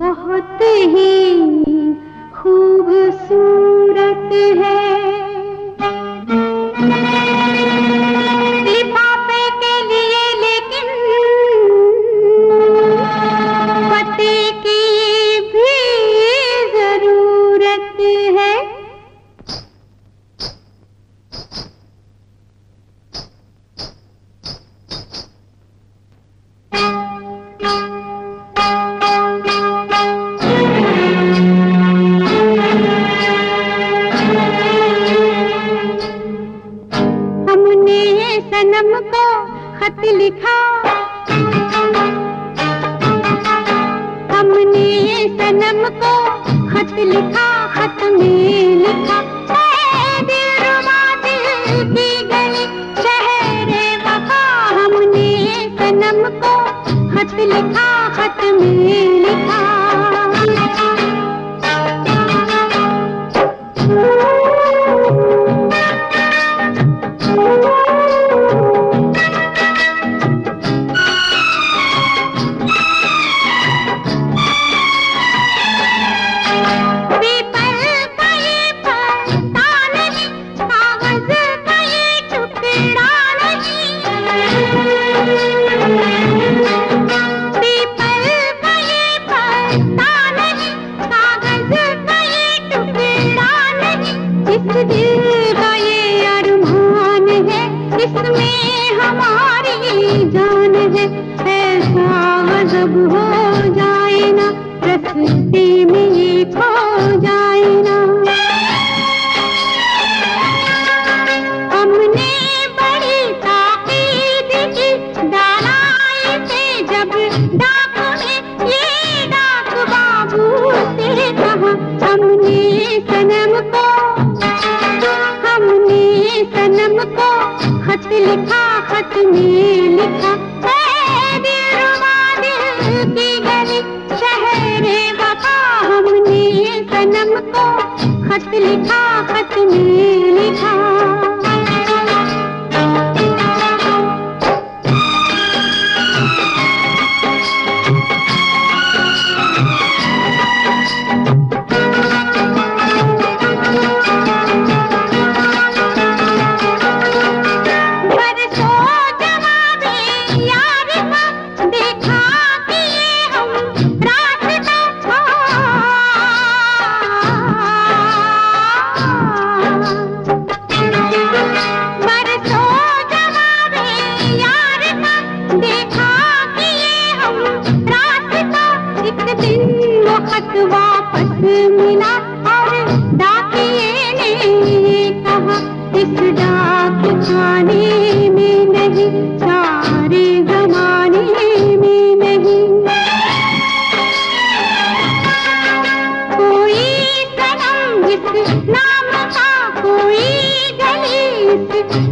बहुत ही खूबसूरत है। सनम को खत लिखा। हमने सनम को खत लिखा, खत में लिखा। "ऐ दिलरुबा दिल की गली शहरे वफा। हमने सनम को खत लिखा, खत में का है इसमें हमारी जान है। हो जाए ना रस्ते सनम को खत लिखा, खत में लिखा। "ऐ दिलरुबा दिल की गली शहरे वफा, हमने सनम को खत लिखा, खत में लिखा। वक्त वापस मिला और डाकिए ने कहा, इस डाक खाने में नहीं सारे जमाने में नहीं। कोई कलम इस नाम का, कोई गली इस